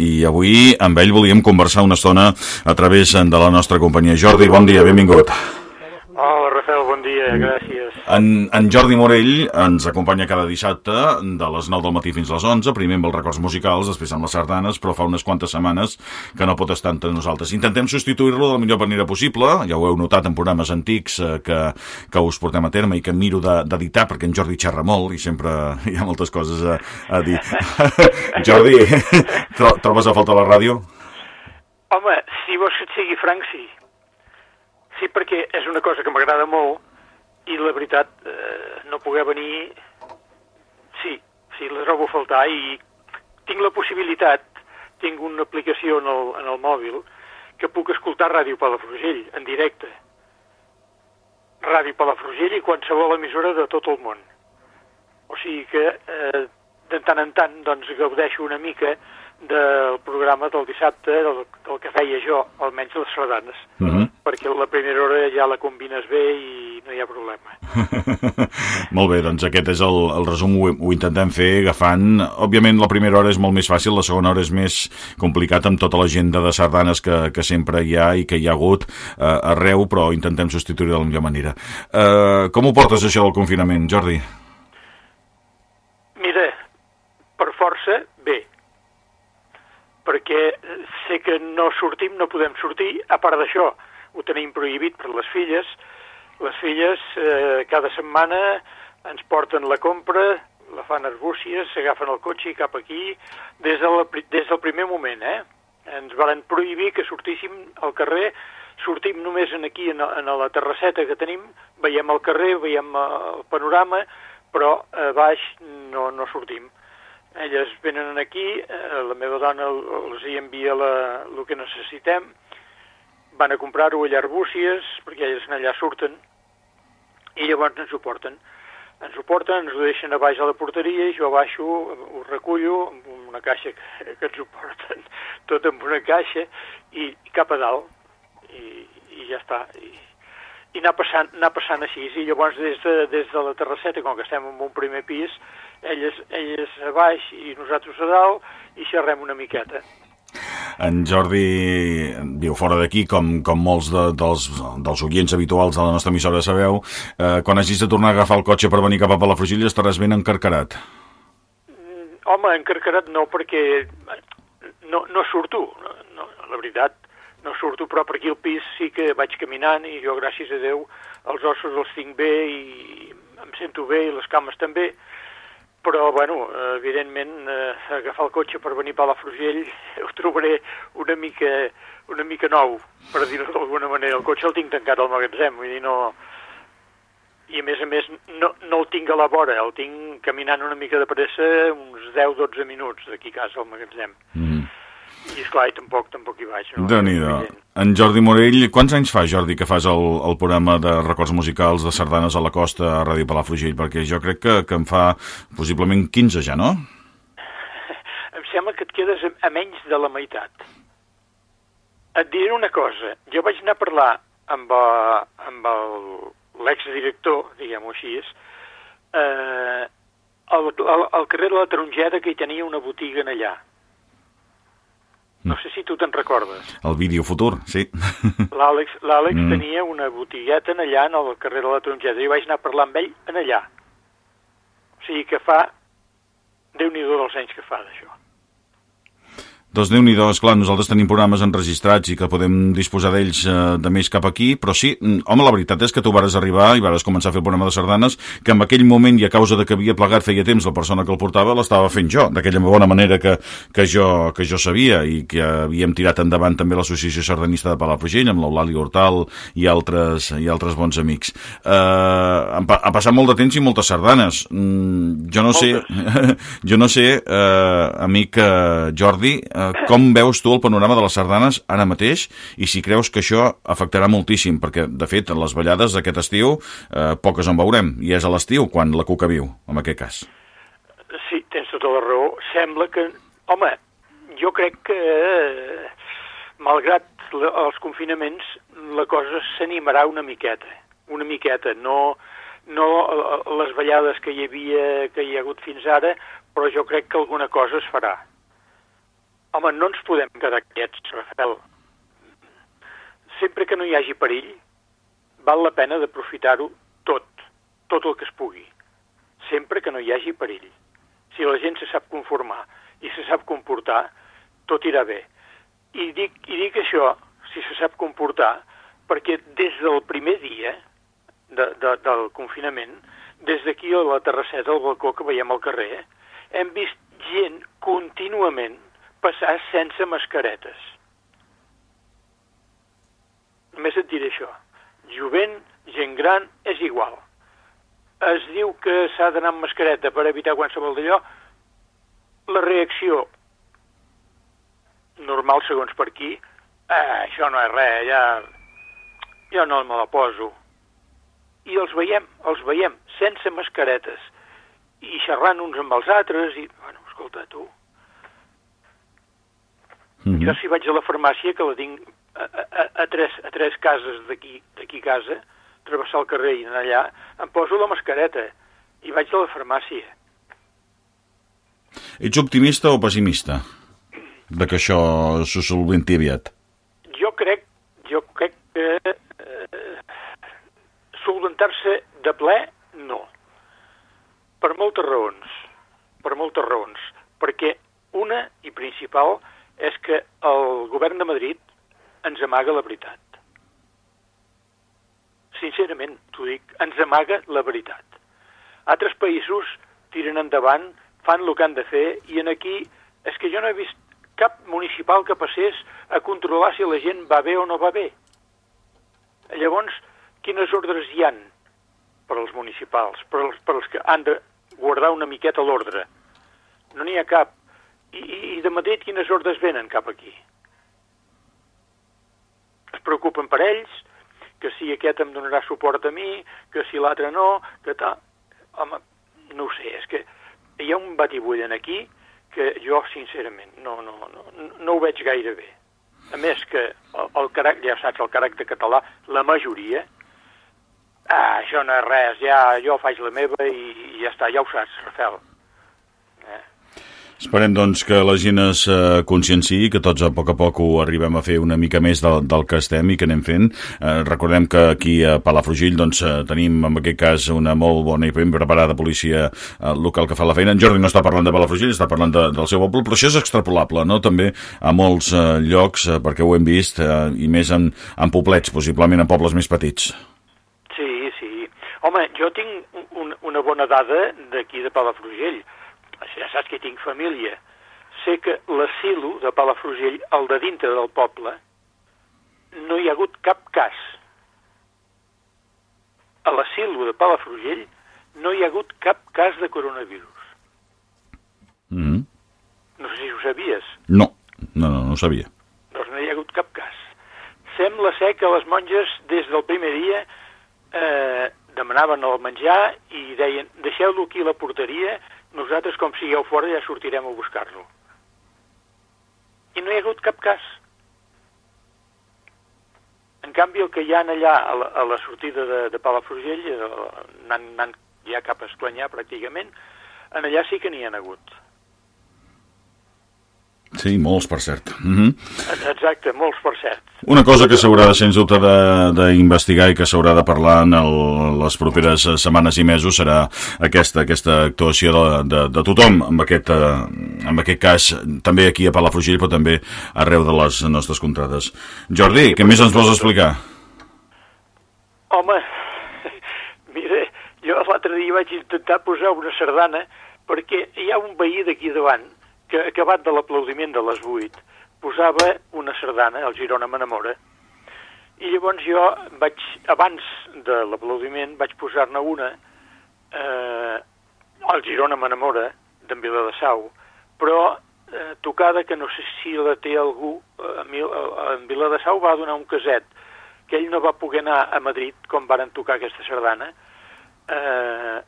i avui amb ell volíem conversar una estona a través de la nostra companyia. Jordi, bon dia, benvingut. Hola, Rafael, dia, gràcies. En, en Jordi Morell ens acompanya cada dissabte de les 9 del matí fins a les 11, primer amb els records musicals, després amb les sardanes, però fa unes quantes setmanes que no pot estar entre nosaltres. Intentem substituir-lo de la millor manera possible, ja ho heu notat en programes antics eh, que, que us portem a terme i que miro d'editar, perquè en Jordi xerra molt i sempre hi ha moltes coses a, a dir. Jordi, tro trobes a falta la ràdio? Home, si vols que et sigui franc, sí. Sí, perquè és una cosa que m'agrada molt i la veritat, eh, no poder venir, sí, sí, la trobo a faltar i tinc la possibilitat, tinc una aplicació en el, en el mòbil que puc escoltar Ràdio Palafrugell en directe. Ràdio Palafrugell i qualsevol emissora de tot el món. O sigui que eh, de tant en tant doncs, gaudeixo una mica del programa del dissabte, del, del que feia jo, almenys les sardanes. Uh -huh. Perquè la primera hora ja la combines bé i no hi ha problema. molt bé, doncs aquest és el, el resum, ho, ho intentem fer agafant... Òbviament la primera hora és molt més fàcil, la segona hora és més complicat amb tota l'agenda de sardanes que, que sempre hi ha i que hi ha hagut eh, arreu, però intentem substituir de la millor manera. Eh, com ho portes això del confinament, Jordi? Mira, per força, bé perquè sé que no sortim, no podem sortir, a part d'això, ho tenim prohibit per les filles. Les filles eh, cada setmana ens porten la compra, la fan arbúcies, s'agafen el cotxe i cap aquí, des, de la, des del primer moment, eh? Ens varen prohibir que sortíssim al carrer, sortim només en aquí, en, en la terrasseta que tenim, veiem el carrer, veiem el panorama, però a baix no, no sortim. Elles venen aquí, eh, la meva dona els hi envia la, el que necessitem, van a comprar-ho a Arbúcies, perquè elles allà surten, i llavors ens ho porten. Ens ho porten, ens ho deixen a baix a la porteria, jo baixo, ho recullo amb una caixa que, que ens ho porten, tot amb una caixa, i, i cap a dalt, i, i ja està. I, i anar passant, anar passant així, i llavors des de, des de la terrasseta, com que estem en un primer pis, elles, elles a baix i nosaltres a dalt i xerrem una miqueta. En Jordi viu fora d'aquí, com, com molts de, dels, dels oients habituals de la nostra emissora sabeu. Eh, quan hagis de tornar a agafar el cotxe per venir cap a Palafrugell estaràs ben encarcarat. Mm, home, encarcarat no, perquè no, no surto, no, no, la veritat, no surto, però per aquí al pis sí que vaig caminant i jo, gràcies a Déu, els ossos els tinc bé i em sento bé i les cames també, però, bueno, evidentment, eh, agafar el cotxe per venir a Palafrugell ho trobaré una mica, una mica nou, per dir-ho d'alguna manera. El cotxe el tinc tancat al magatzem, vull dir, no... I, a més a més, no, no el tinc a la vora, el tinc caminant una mica de pressa uns 10-12 minuts d'aquí a casa al magatzem. Mm. I, esclar, i tampoc, tampoc hi vaig. No? déu nhi En Jordi Morell, quants anys fa, Jordi, que fas el, el programa de records musicals de sardanes a la costa a Ràdio Palafrugell? Perquè jo crec que, que en fa possiblement 15 ja, no? em sembla que et quedes a, a menys de la meitat. Et diré una cosa. Jo vaig anar a parlar amb, a, amb l'exdirector, diguem-ho així, eh, al, al, al carrer de la Tarongera, que hi tenia una botiga en allà no sé si tu te'n recordes. El vídeo futur, sí. L'Àlex mm. tenia una botigueta en allà, en el carrer de la Tronjeta, i vaig anar a parlar amb ell en allà. O sigui que fa... Déu-n'hi-do dels anys que fa d'això. Doncs déu nhi esclar, nosaltres tenim programes enregistrats i que podem disposar d'ells eh, de més cap aquí, però sí, mm, home, la veritat és que tu vares arribar i vares començar a fer el programa de sardanes, que en aquell moment, i a causa de que havia plegat feia temps la persona que el portava, l'estava fent jo, d'aquella bona manera que, que, jo, que jo sabia i que havíem tirat endavant també l'Associació Sardanista de Palafrugell amb l'Eulàlia Hortal i altres, i altres bons amics. Eh, ha passat molt de temps i moltes sardanes. Mm, jo no sé, jo no sé, eh, amic eh, Jordi, eh, com veus tu el panorama de les sardanes ara mateix i si creus que això afectarà moltíssim, perquè, de fet, en les ballades d'aquest estiu eh, poques en veurem, i és a l'estiu quan la cuca viu, en aquest cas. Sí, tens tota la raó. Sembla que... Home, jo crec que, eh, malgrat els confinaments, la cosa s'animarà una miqueta, una miqueta, no, no les ballades que hi havia, que hi ha hagut fins ara, però jo crec que alguna cosa es farà Home, no ens podem quedar quiets, Rafael. Sempre que no hi hagi perill, val la pena d'aprofitar-ho tot, tot el que es pugui. Sempre que no hi hagi perill. Si la gent se sap conformar i se sap comportar, tot irà bé. I dic, i dic això, si se sap comportar, perquè des del primer dia de, de, del confinament, des d'aquí a la terrasseta, al balcó que veiem al carrer, hem vist gent contínuament passar sense mascaretes. Només et diré això. Jovent, gent gran, és igual. Es diu que s'ha d'anar amb mascareta per evitar qualsevol d'allò. La reacció normal, segons per aquí, eh, això no és res, ja, jo no me la poso. I els veiem, els veiem, sense mascaretes, i xerrant uns amb els altres, i, bueno, escolta, tu... Mm -hmm. Jo si vaig a la farmàcia, que la tinc a, a, a, tres, a tres cases d'aquí d'aquí casa, travessar el carrer i anar allà, em poso la mascareta i vaig a la farmàcia. Ets optimista o pessimista de que això s'ho solventi aviat? Jo crec, jo crec que eh, solventar-se de ple, no. Per moltes raons, per moltes raons. Perquè una i principal és que el govern de Madrid ens amaga la veritat. Sincerament, t'ho dic, ens amaga la veritat. Altres països tiren endavant, fan el que han de fer, i en aquí és que jo no he vist cap municipal que passés a controlar si la gent va bé o no va bé. Llavors, quines ordres hi han per als municipals, per als, per als que han de guardar una miqueta l'ordre? No n'hi ha cap. I, I de Madrid quines ordres venen cap aquí? Es preocupen per ells, que si aquest em donarà suport a mi, que si l'altre no, que tal... Home, no ho sé, és que hi ha un batibull en aquí que jo, sincerament, no, no, no, no ho veig gaire bé. A més que el, el caràcter, ja saps, el caràcter català, la majoria, ah, això no és res, ja jo faig la meva i, i ja està, ja ho saps, Rafael. Esperem, doncs, que la gent es uh, conscienciï, que tots a poc a poc ho arribem a fer una mica més del, del que estem i que anem fent. Uh, recordem que aquí a Palafrugell doncs, uh, tenim, en aquest cas, una molt bona i ben preparada policia uh, local que fa la feina. En Jordi no està parlant de Palafrugell, està parlant de, del seu poble, però això és extrapolable, no?, també a molts uh, llocs, uh, perquè ho hem vist, uh, i més en, en poblets, possiblement en pobles més petits. Sí, sí. Home, jo tinc un, una bona dada d'aquí de Palafrugell ja saps que tinc família, sé que l'asilo de Palafrugell, el de dintre del poble, no hi ha hagut cap cas. A l'asilo de Palafrugell no hi ha hagut cap cas de coronavirus. Mm -hmm. No sé si ho sabies. No, no, no, no ho sabia. Doncs no hi ha hagut cap cas. Sembla ser que les monges, des del primer dia, eh, demanaven el menjar i deien, deixeu-lo aquí a la porteria nosaltres, com sigueu fora, ja sortirem a buscar-lo. I no hi ha hagut cap cas. En canvi, el que hi ha allà a la, a la sortida de, de Palafrugell, anant, anant ja cap a Esclanyà pràcticament, en allà sí que n'hi ha hagut. Sí, molts, per cert. Mm -hmm. Exacte, molts, per cert. Una cosa que s'haurà, sens dubte, d'investigar i que s'haurà de parlar en el, les properes setmanes i mesos serà aquesta, aquesta actuació de, de, de tothom, en aquest, eh, en aquest cas, també aquí a Palafrugell, però també arreu de les nostres contrades. Jordi, sí, què més ens vols explicar? Home, mira, jo l'altre dia vaig intentar posar una sardana perquè hi ha un veí d'aquí davant que acabat de l'aplaudiment de les 8 posava una sardana, el Girona m'enamora, i llavors jo vaig, abans de l'aplaudiment, vaig posar-ne una, eh, el Girona m'enamora, d'en Vila de Sau, però eh, tocada que no sé si la té algú, eh, en Vila de Sau va donar un caset, que ell no va poder anar a Madrid com varen tocar aquesta sardana, eh,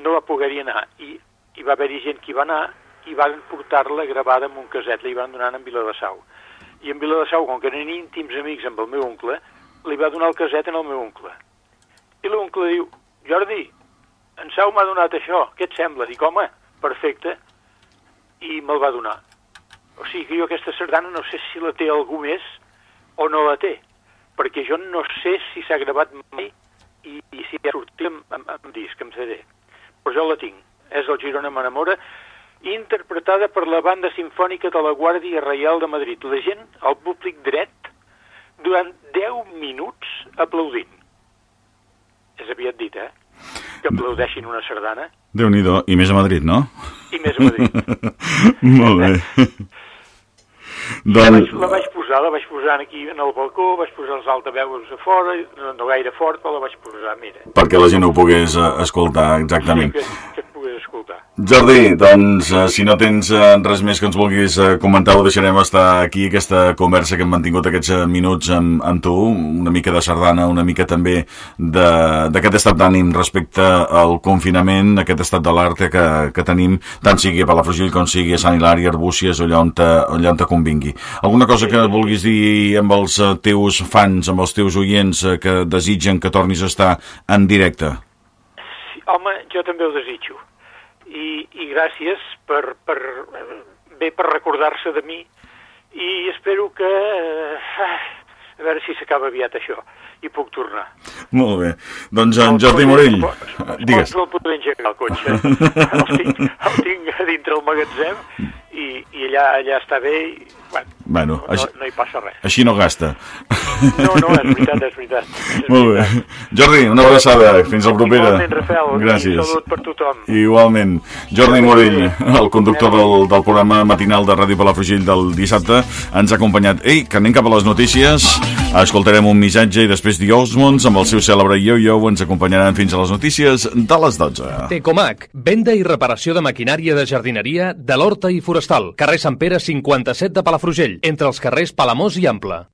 no va poder-hi anar, i hi va haver-hi gent que hi va anar, i van portar-la gravada en un caset, li van donar en Vila de Sau. I en Vila de Sau, com que eren íntims amics amb el meu oncle, li va donar el caset en el meu oncle. I l'oncle diu, Jordi, en Sau m'ha donat això, què et sembla? Dic, home, perfecte, i me'l va donar. O sigui que jo aquesta sardana no sé si la té algú més o no la té, perquè jo no sé si s'ha gravat mai i, i si ha sortit amb, amb, amb disc, amb CD. Però jo la tinc. És el Girona m'enamora, interpretada per la banda sinfònica de la Guàrdia Reial de Madrid. La gent, el públic dret, durant 10 minuts aplaudint. És aviat dit, eh? Que aplaudeixin una sardana. déu nhi I més a Madrid, no? I més a Madrid. Molt bé. doncs... La vaig, la vaig posar, la vaig posar aquí en el balcó, vaig posar els altaveus a fora, no, no gaire fort, però la vaig posar, mira. Perquè la gent ho pogués uh, escoltar, exactament. Sí, que, escoltar. Jordi, doncs, uh, si no tens uh, res més que ens vulguis uh, comentar, ho deixarem estar aquí, aquesta conversa que hem mantingut aquests minuts amb, amb tu, una mica de sardana, una mica també d'aquest estat d'ànim respecte al confinament, aquest estat de l'art que, que tenim, tant sigui a Palafrugell com sigui a Sant Hilari, Arbúcies, allà on te, allà on te convingui. Alguna cosa que vulguis dir amb els teus fans, amb els teus oients que desitgen que tornis a estar en directe? Home, jo també ho desitjo i, i gràcies per, per, bé per recordar-se de mi i espero que eh, a veure si s'acaba aviat això i puc tornar. Molt bé. Doncs en Jordi Morell, digues. No el podré engegar el cotxe. el, tinc, el tinc a dintre el magatzem i, i allà, allà està bé i, bueno, bueno no, així, no, hi passa res. Així no gasta. No, no, és veritat, és veritat. És Molt bé. Jordi, una abraçada. Fins la propera. Igualment, Rafael. Gràcies. salut per tothom. Igualment. Jordi Morell, el conductor del, del programa matinal de Ràdio Palafrugell del dissabte, ens ha acompanyat. Ei, que anem cap a les notícies. Escoltarem un missatge i després The Osmonds amb el seu cèlebre Yo-Yo ens acompanyaran fins a les notícies de les 12. Tecomac, venda i reparació de maquinària de jardineria de l'Horta i Forestal. Carrer Sant Pere 57 de Palafrugell, entre els carrers Palamós i Ample.